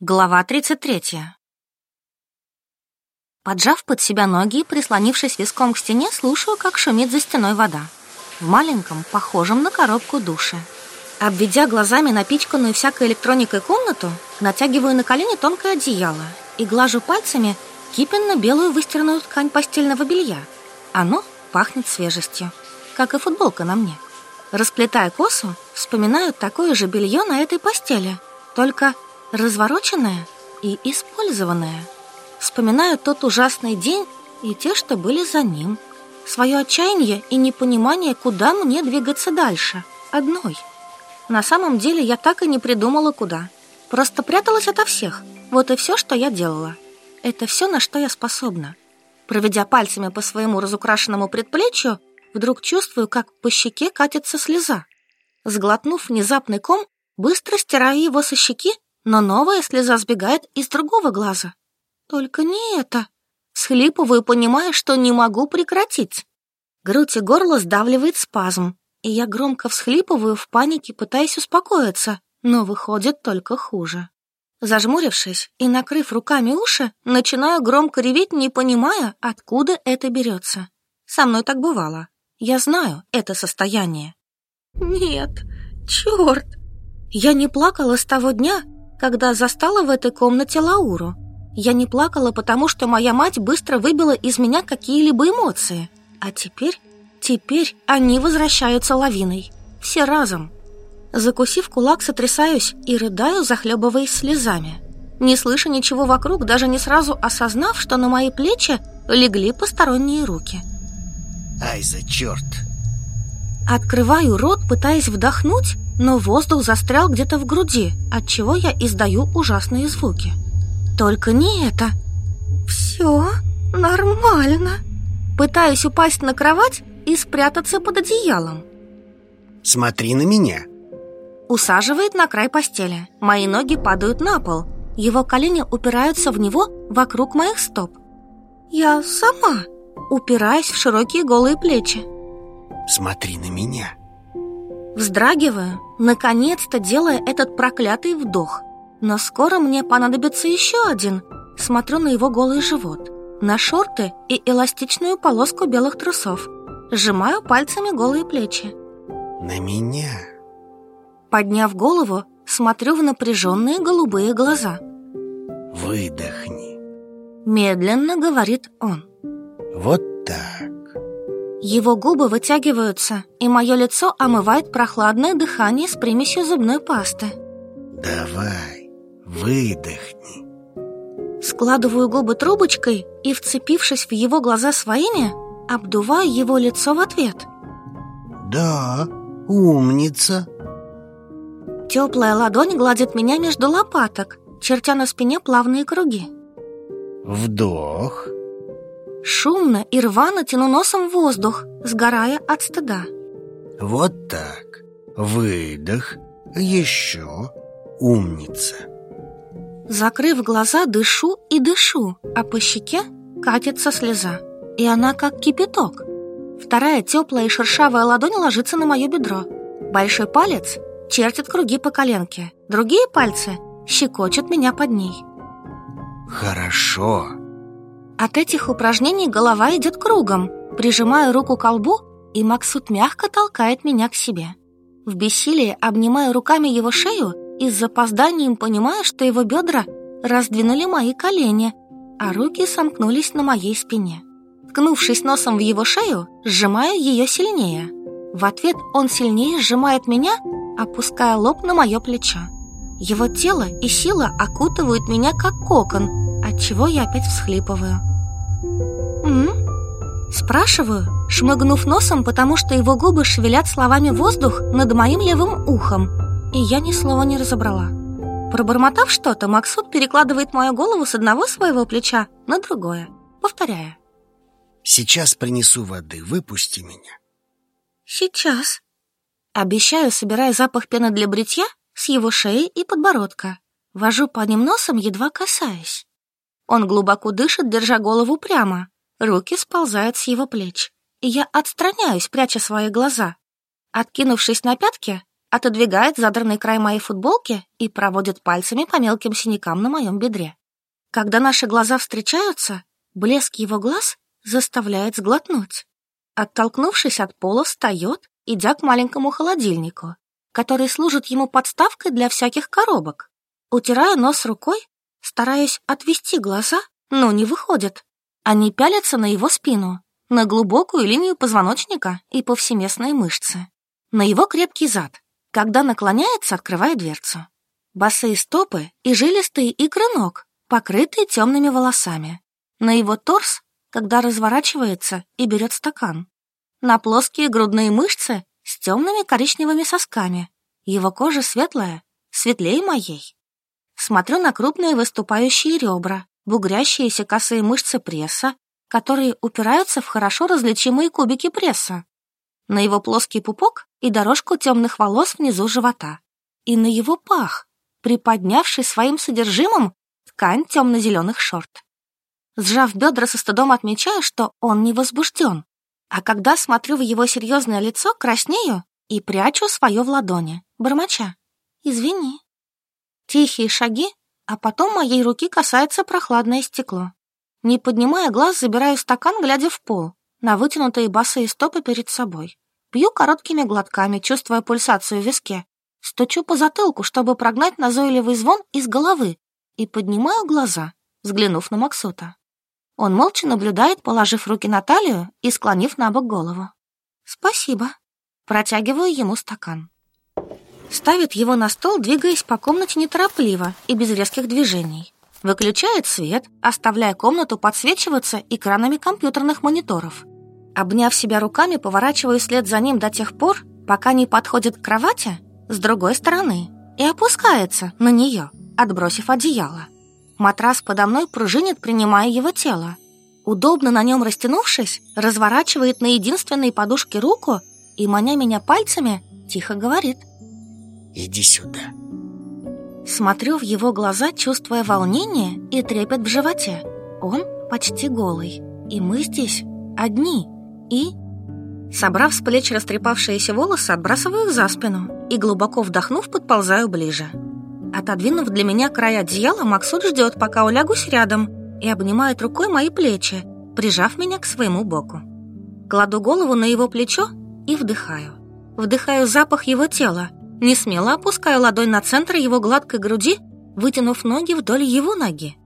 Глава 33. Поджав под себя ноги и прислонившись виском к стене, слушаю, как шумит за стеной вода. В маленьком, похожем на коробку душе. Обведя глазами напичканную всякой электроникой комнату, натягиваю на колени тонкое одеяло и глажу пальцами кипенно-белую выстиранную ткань постельного белья. Оно пахнет свежестью, как и футболка на мне. Расплетая косу, вспоминаю такое же белье на этой постели, только развороченное и использованное. Вспоминаю тот ужасный день и те, что были за ним. Свое отчаяние и непонимание, куда мне двигаться дальше, одной. На самом деле я так и не придумала, куда. Просто пряталась ото всех. Вот и все, что я делала. Это все, на что я способна. Проведя пальцами по своему разукрашенному предплечью, вдруг чувствую, как по щеке катится слеза. Сглотнув внезапный ком, быстро стираю его со щеки но новая слеза сбегает из другого глаза. Только не это. Схлипываю, понимая, что не могу прекратить. Грудь и горло сдавливает спазм, и я громко всхлипываю в панике, пытаясь успокоиться, но выходит только хуже. Зажмурившись и накрыв руками уши, начинаю громко реветь, не понимая, откуда это берется. Со мной так бывало. Я знаю это состояние. Нет, черт! Я не плакала с того дня, когда застала в этой комнате Лауру. Я не плакала, потому что моя мать быстро выбила из меня какие-либо эмоции. А теперь, теперь они возвращаются лавиной. Все разом. Закусив кулак, сотрясаюсь и рыдаю, захлебываясь слезами. Не слыша ничего вокруг, даже не сразу осознав, что на мои плечи легли посторонние руки. Ай, за черт! Открываю рот, пытаясь вдохнуть, но воздух застрял где-то в груди, от чего я издаю ужасные звуки. Только не это. Все нормально. Пытаюсь упасть на кровать и спрятаться под одеялом. Смотри на меня. Усаживает на край постели. Мои ноги падают на пол. Его колени упираются в него вокруг моих стоп. Я сама упираюсь в широкие голые плечи. Смотри на меня. Вздрагиваю, наконец-то делая этот проклятый вдох. Но скоро мне понадобится еще один. Смотрю на его голый живот, на шорты и эластичную полоску белых трусов. Сжимаю пальцами голые плечи. На меня. Подняв голову, смотрю в напряженные голубые глаза. Выдохни. Медленно говорит он. Вот так. Его губы вытягиваются, и мое лицо омывает прохладное дыхание с примесью зубной пасты. Давай, выдохни. Складываю губы трубочкой и, вцепившись в его глаза своими, обдуваю его лицо в ответ. Да, умница. Теплая ладонь гладит меня между лопаток, чертя на спине плавные круги. Вдох. Шумно и рвано тяну носом воздух, сгорая от стыда. Вот так. Выдох. Еще. Умница. Закрыв глаза, дышу и дышу, а по щеке катится слеза. И она как кипяток. Вторая теплая и шершавая ладонь ложится на мое бедро. Большой палец чертит круги по коленке. Другие пальцы щекочут меня под ней. Хорошо. От этих упражнений голова идет кругом. Прижимаю руку к колбу, и Максут мягко толкает меня к себе. В бессилии обнимаю руками его шею и с запозданием понимаю, что его бедра раздвинули мои колени, а руки сомкнулись на моей спине. Ткнувшись носом в его шею, сжимаю ее сильнее. В ответ он сильнее сжимает меня, опуская лоб на мое плечо. Его тело и сила окутывают меня как кокон, от чего я опять всхлипываю. «М?», Спрашиваю, шмыгнув носом, потому что его губы шевелят словами воздух над моим левым ухом, и я ни слова не разобрала. Пробормотав что-то, Максут перекладывает мою голову с одного своего плеча на другое, повторяя. Сейчас принесу воды, выпусти меня. Сейчас. Обещаю, собирая запах пены для бритья с его шеи и подбородка. Вожу по ним носом, едва касаясь. Он глубоко дышит, держа голову прямо. Руки сползают с его плеч. И я отстраняюсь, пряча свои глаза. Откинувшись на пятки, отодвигает задранный край моей футболки и проводит пальцами по мелким синякам на моем бедре. Когда наши глаза встречаются, блеск его глаз заставляет сглотнуть. Оттолкнувшись от пола, встает, идя к маленькому холодильнику, который служит ему подставкой для всяких коробок. Утирая нос рукой, стараюсь отвести глаза, но не выходит. Они пялятся на его спину, на глубокую линию позвоночника и повсеместные мышцы, на его крепкий зад, когда наклоняется, открывая дверцу. Босые стопы и жилистые икры ног, покрытые темными волосами. На его торс, когда разворачивается и берет стакан. На плоские грудные мышцы с темными коричневыми сосками. Его кожа светлая, светлее моей. Смотрю на крупные выступающие ребра, бугрящиеся косые мышцы пресса, которые упираются в хорошо различимые кубики пресса. На его плоский пупок и дорожку темных волос внизу живота. И на его пах, приподнявший своим содержимым ткань темно-зеленых шорт. Сжав бедра со стыдом отмечаю, что он не возбужден. А когда смотрю в его серьезное лицо, краснею и прячу свое в ладони, бормоча. «Извини». Тихие шаги, а потом моей руки касается прохладное стекло. Не поднимая глаз, забираю стакан, глядя в пол, на вытянутые босые стопы перед собой. Пью короткими глотками, чувствуя пульсацию в виске. Стучу по затылку, чтобы прогнать назойливый звон из головы, и поднимаю глаза, взглянув на Максута. Он молча наблюдает, положив руки на талию и склонив на бок голову. «Спасибо». Протягиваю ему стакан. Ставит его на стол, двигаясь по комнате неторопливо и без резких движений. Выключает свет, оставляя комнату подсвечиваться экранами компьютерных мониторов. Обняв себя руками, поворачиваю след за ним до тех пор, пока не подходит к кровати с другой стороны и опускается на нее, отбросив одеяло. Матрас подо мной пружинит, принимая его тело. Удобно на нем растянувшись, разворачивает на единственной подушке руку и, маня меня пальцами, тихо говорит. «Иди сюда». Смотрю в его глаза, чувствуя волнение и трепет в животе. Он почти голый, и мы здесь одни. И... Собрав с плеч растрепавшиеся волосы, отбрасываю их за спину и, глубоко вдохнув, подползаю ближе. Отодвинув для меня край одеяла, Максут ждет, пока улягусь рядом, и обнимает рукой мои плечи, прижав меня к своему боку. Кладу голову на его плечо и вдыхаю. Вдыхаю запах его тела, не смело опускаю ладонь на центр его гладкой груди, вытянув ноги вдоль его ноги.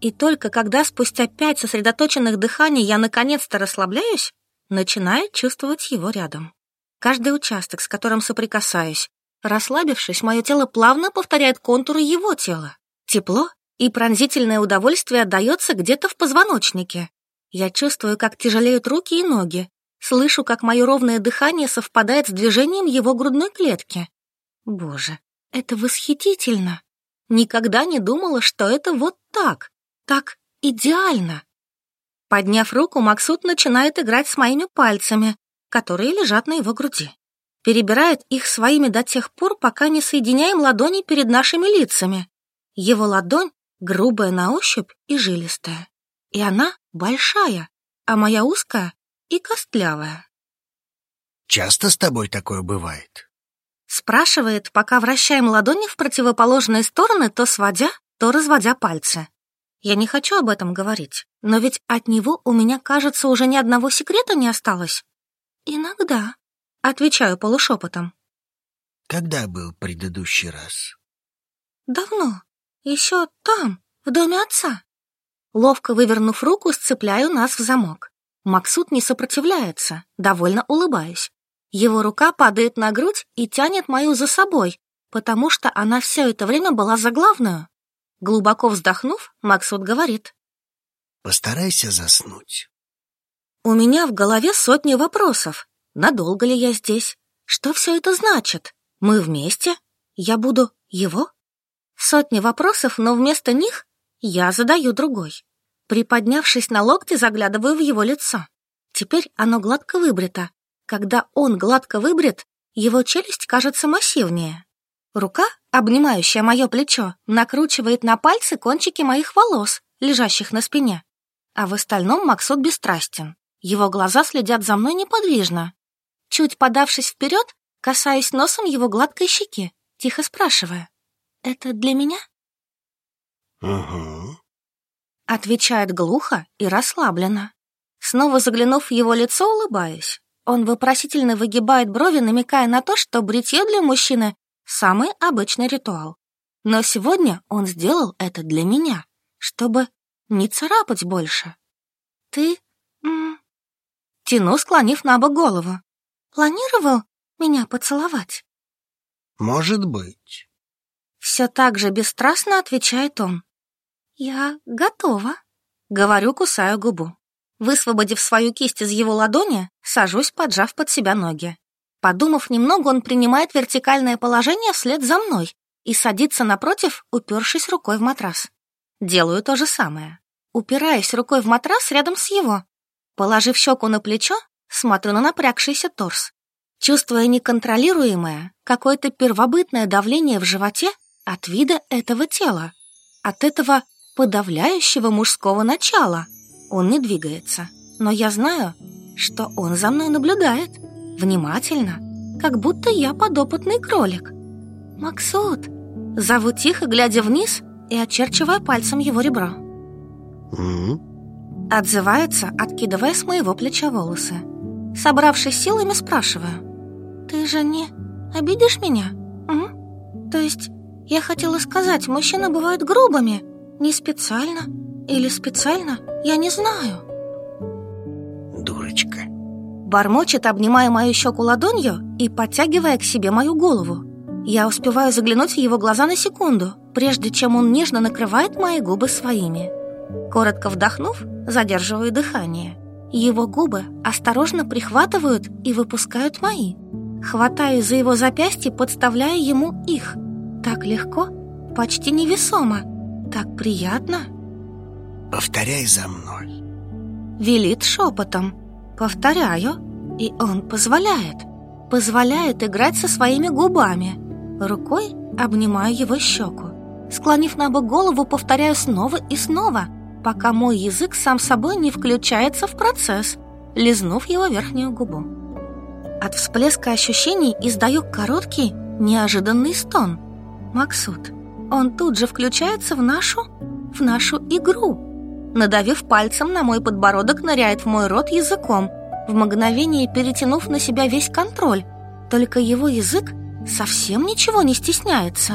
И только когда спустя пять сосредоточенных дыханий я наконец-то расслабляюсь, начинаю чувствовать его рядом. Каждый участок, с которым соприкасаюсь, расслабившись, мое тело плавно повторяет контуры его тела. Тепло и пронзительное удовольствие отдается где-то в позвоночнике. Я чувствую, как тяжелеют руки и ноги, слышу, как мое ровное дыхание совпадает с движением его грудной клетки. Боже, это восхитительно. Никогда не думала, что это вот так, так идеально. Подняв руку, Максут начинает играть с моими пальцами, которые лежат на его груди. Перебирает их своими до тех пор, пока не соединяем ладони перед нашими лицами. Его ладонь грубая на ощупь и жилистая. И она большая, а моя узкая и костлявая. «Часто с тобой такое бывает?» Спрашивает, пока вращаем ладони в противоположные стороны, то сводя, то разводя пальцы. Я не хочу об этом говорить, но ведь от него у меня, кажется, уже ни одного секрета не осталось. Иногда, отвечаю полушепотом. Когда был предыдущий раз? Давно. Еще там, в доме отца. Ловко вывернув руку, сцепляю нас в замок. Максут не сопротивляется, довольно улыбаясь. Его рука падает на грудь и тянет мою за собой, потому что она все это время была за главную. Глубоко вздохнув, Максут говорит. «Постарайся заснуть». У меня в голове сотни вопросов. Надолго ли я здесь? Что все это значит? Мы вместе? Я буду его? Сотни вопросов, но вместо них я задаю другой. Приподнявшись на локте, заглядываю в его лицо. Теперь оно гладко выбрито, когда он гладко выбрит, его челюсть кажется массивнее. Рука, обнимающая мое плечо, накручивает на пальцы кончики моих волос, лежащих на спине. А в остальном Максут бесстрастен. Его глаза следят за мной неподвижно. Чуть подавшись вперед, Касаюсь носом его гладкой щеки, тихо спрашивая. «Это для меня?» Угу. Отвечает глухо и расслабленно. Снова заглянув в его лицо, улыбаюсь. Он вопросительно выгибает брови, намекая на то, что бритье для мужчины — самый обычный ритуал. Но сегодня он сделал это для меня, чтобы не царапать больше. Ты... Тяну, склонив на бок голову. Планировал меня поцеловать? Может быть. Все так же бесстрастно отвечает он. Я готова. Говорю, кусаю губу. Высвободив свою кисть из его ладони, сажусь, поджав под себя ноги. Подумав немного, он принимает вертикальное положение вслед за мной и садится напротив, упершись рукой в матрас. Делаю то же самое. Упираясь рукой в матрас рядом с его. Положив щеку на плечо, смотрю на напрягшийся торс. Чувствуя неконтролируемое, какое-то первобытное давление в животе от вида этого тела, от этого подавляющего мужского начала. Он не двигается, но я знаю, что он за мной наблюдает, внимательно, как будто я подопытный кролик. «Максут!» Зову тихо, глядя вниз и очерчивая пальцем его ребро. М? Отзывается, откидывая с моего плеча волосы. Собравшись силами, спрашиваю. «Ты же не обидишь меня? М? То есть, я хотела сказать, мужчины бывают грубыми. Не специально или специально, я не знаю». Дурочка. Бормочет, обнимая мою щеку ладонью и подтягивая к себе мою голову. Я успеваю заглянуть в его глаза на секунду, прежде чем он нежно накрывает мои губы своими. Коротко вдохнув, задерживаю дыхание. Его губы осторожно прихватывают и выпускают мои. Хватаю за его запястье, подставляя ему их. Так легко, почти невесомо, так приятно. Повторяй за мной. Велит шепотом. Повторяю, и он позволяет. Позволяет играть со своими губами. Рукой обнимаю его щеку. Склонив на бок голову, повторяю снова и снова, пока мой язык сам собой не включается в процесс, лизнув его верхнюю губу. От всплеска ощущений издаю короткий, неожиданный стон. Максут. Он тут же включается в нашу... в нашу игру. Надавив пальцем на мой подбородок, ныряет в мой рот языком, в мгновение перетянув на себя весь контроль. Только его язык совсем ничего не стесняется.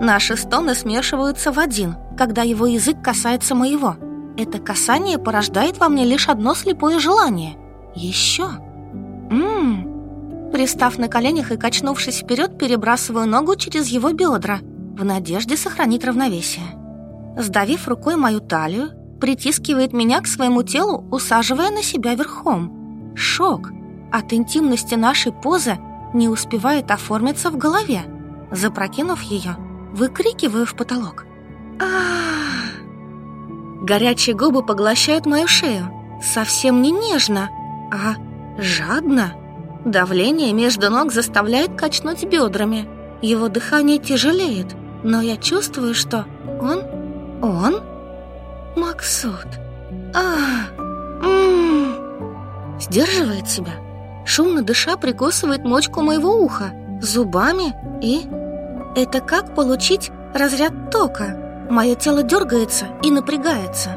Наши стоны смешиваются в один, когда его язык касается моего. Это касание порождает во мне лишь одно слепое желание. Еще. Ммм. Пристав на коленях и качнувшись вперед, перебрасываю ногу через его бедра, в надежде сохранить равновесие. Сдавив рукой мою талию, притискивает меня к своему телу, усаживая на себя верхом. Шок от интимности нашей позы не успевает оформиться в голове. Запрокинув ее, выкрикиваю в потолок. Горячие губы поглощают мою шею. Совсем не нежно, а жадно. Давление между ног заставляет качнуть бедрами. Его дыхание тяжелеет, но я чувствую, что он... Он? Максут. А, м Сдерживает себя. Шумно дыша прикусывает мочку моего уха зубами и... Это как получить разряд тока? Мое тело дергается и напрягается.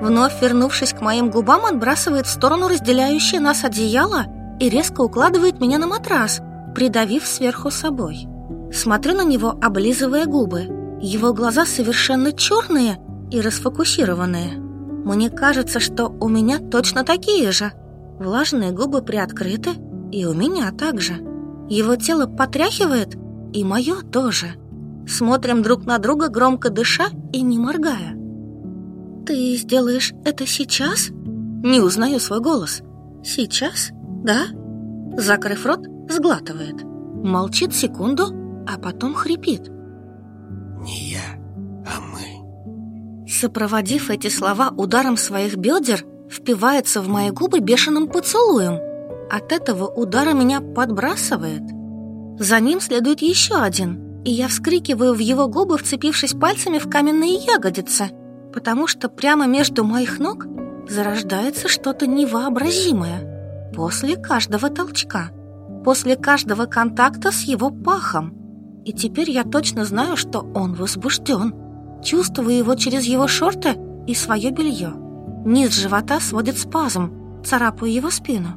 Вновь вернувшись к моим губам, отбрасывает в сторону разделяющее нас одеяло и резко укладывает меня на матрас, придавив сверху собой. Смотрю на него, облизывая губы. Его глаза совершенно черные и расфокусированные. Мне кажется, что у меня точно такие же. Влажные губы приоткрыты, и у меня также. Его тело потряхивает, и мое тоже. Смотрим друг на друга, громко дыша и не моргая. «Ты сделаешь это сейчас?» Не узнаю свой голос. «Сейчас? Да?» Закрыв рот, сглатывает. Молчит секунду, а потом хрипит. Не я, а мы. Сопроводив эти слова ударом своих бедер, впивается в мои губы бешеным поцелуем. От этого удара меня подбрасывает. За ним следует еще один, и я вскрикиваю в его губы, вцепившись пальцами в каменные ягодицы, потому что прямо между моих ног зарождается что-то невообразимое после каждого толчка. после каждого контакта с его пахом. И теперь я точно знаю, что он возбужден. Чувствую его через его шорты и свое белье. Низ живота сводит спазм, царапаю его спину.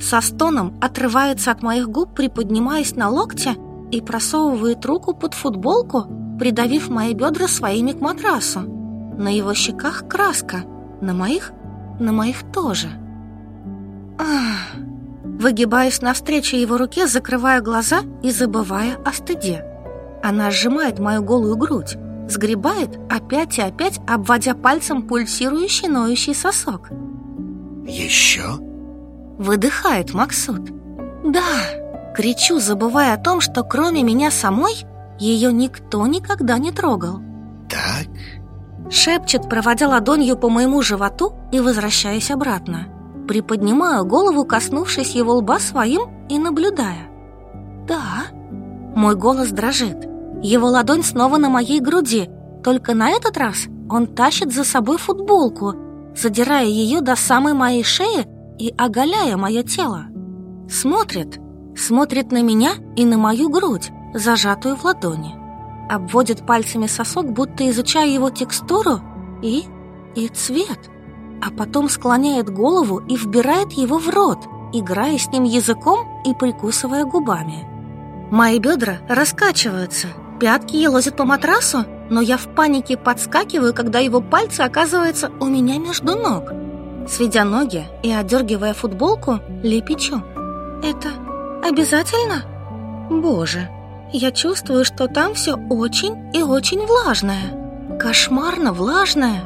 Со стоном отрывается от моих губ, приподнимаясь на локте и просовывает руку под футболку, придавив мои бедра своими к матрасу. На его щеках краска, на моих, на моих тоже. Ах. Выгибаюсь навстречу его руке, закрывая глаза и забывая о стыде. Она сжимает мою голую грудь, сгребает опять и опять, обводя пальцем пульсирующий ноющий сосок. Еще? Выдыхает Максут. Да, кричу, забывая о том, что кроме меня самой ее никто никогда не трогал. Так? Шепчет, проводя ладонью по моему животу и возвращаясь обратно. Приподнимаю голову, коснувшись его лба своим и наблюдая. Да, мой голос дрожит. Его ладонь снова на моей груди, только на этот раз он тащит за собой футболку, задирая ее до самой моей шеи и оголяя мое тело. Смотрит, смотрит на меня и на мою грудь, зажатую в ладони. Обводит пальцами сосок, будто изучая его текстуру и... и цвет. А потом склоняет голову и вбирает его в рот, играя с ним языком и прикусывая губами. Мои бедра раскачиваются, пятки елозят по матрасу, но я в панике подскакиваю, когда его пальцы оказываются у меня между ног. Сведя ноги и одергивая футболку, лепечу. «Это обязательно?» «Боже!» Я чувствую, что там все очень и очень влажное. Кошмарно влажное.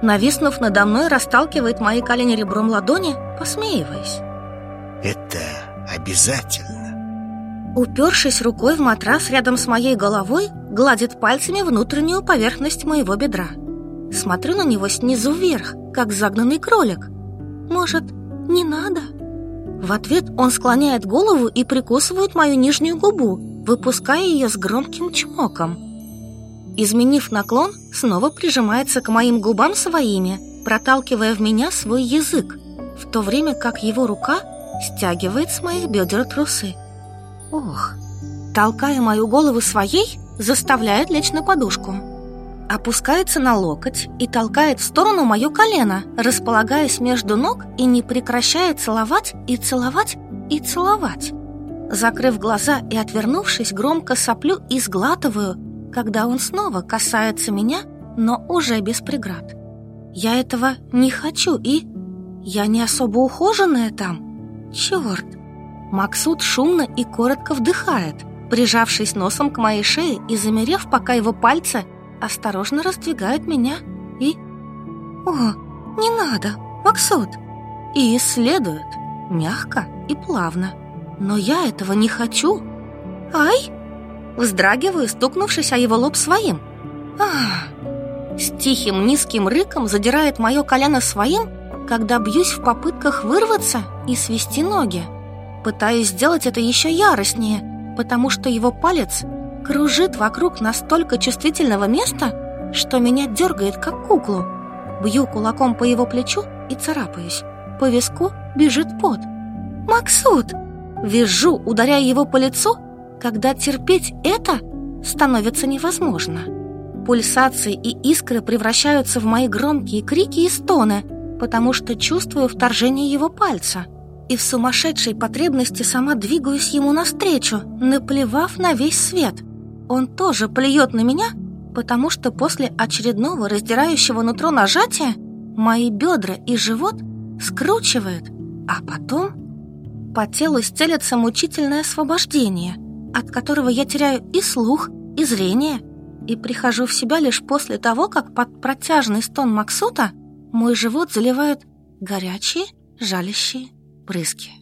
Нависнув надо мной, расталкивает мои колени ребром ладони, посмеиваясь. Это обязательно. Упершись рукой в матрас рядом с моей головой, гладит пальцами внутреннюю поверхность моего бедра. Смотрю на него снизу вверх, как загнанный кролик. Может, не надо? В ответ он склоняет голову и прикусывает мою нижнюю губу, выпуская ее с громким чмоком. Изменив наклон, снова прижимается к моим губам своими, проталкивая в меня свой язык, в то время как его рука стягивает с моих бедер трусы. Ох, толкая мою голову своей, заставляет лечь на подушку. Опускается на локоть и толкает в сторону мое колено, располагаясь между ног и не прекращая целовать и целовать и целовать. Закрыв глаза и отвернувшись, громко соплю и сглатываю, когда он снова касается меня, но уже без преград. Я этого не хочу и... Я не особо ухоженная там. Черт! Максут шумно и коротко вдыхает, прижавшись носом к моей шее и замерев, пока его пальцы осторожно раздвигают меня и... О, не надо, Максут! И исследует, мягко и плавно. Но я этого не хочу. Ай! Вздрагиваю, стукнувшись о его лоб своим. Ах! С тихим низким рыком задирает мое колено своим, когда бьюсь в попытках вырваться и свести ноги. Пытаюсь сделать это еще яростнее, потому что его палец кружит вокруг настолько чувствительного места, что меня дергает, как куклу. Бью кулаком по его плечу и царапаюсь. По виску бежит пот. «Максут!» Вижу, ударяя его по лицу, когда терпеть это становится невозможно. Пульсации и искры превращаются в мои громкие крики и стоны, потому что чувствую вторжение его пальца. И в сумасшедшей потребности сама двигаюсь ему навстречу, наплевав на весь свет. Он тоже плюет на меня, потому что после очередного раздирающего нутро нажатия мои бедра и живот скручивает, а потом по телу стелется мучительное освобождение, от которого я теряю и слух, и зрение, и прихожу в себя лишь после того, как под протяжный стон Максута мой живот заливают горячие, жалящие брызги.